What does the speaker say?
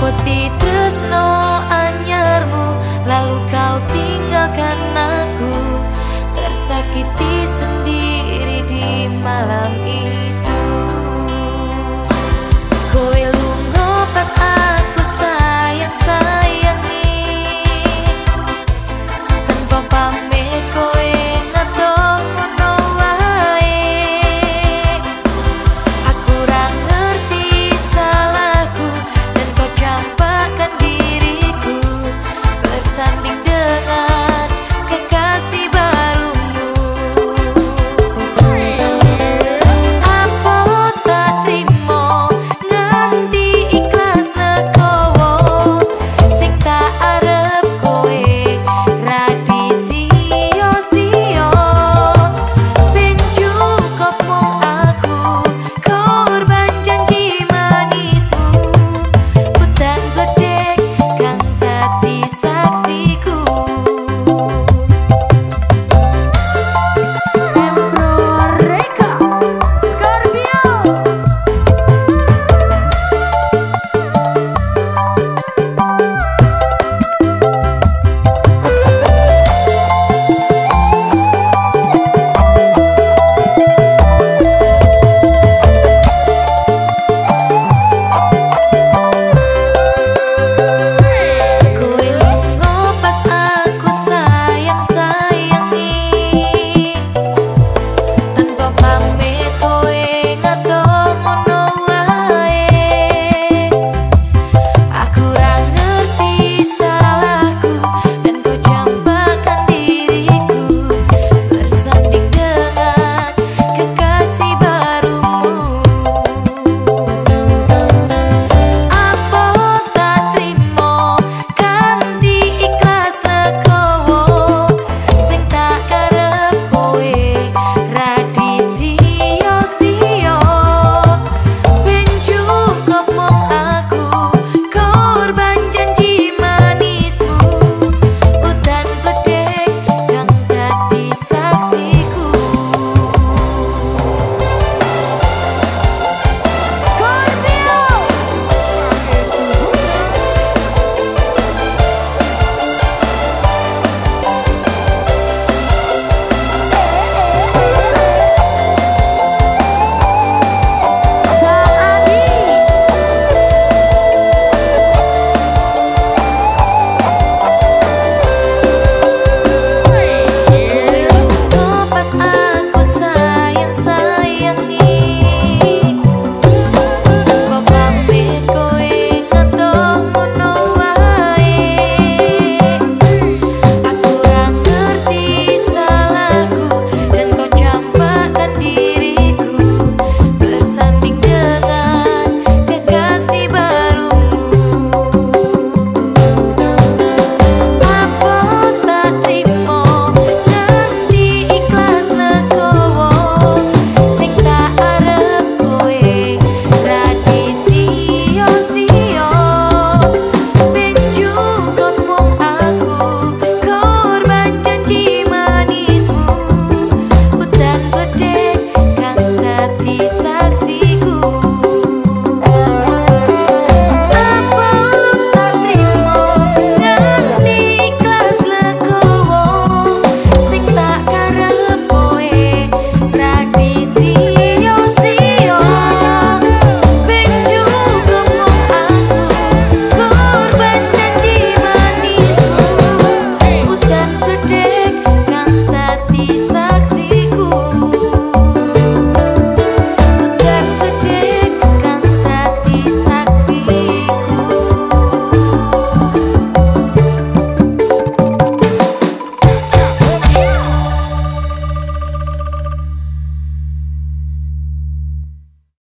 putih tresno anyarmu Lalu kau tinggalkan aku Tersakiti sendiri di malam itu.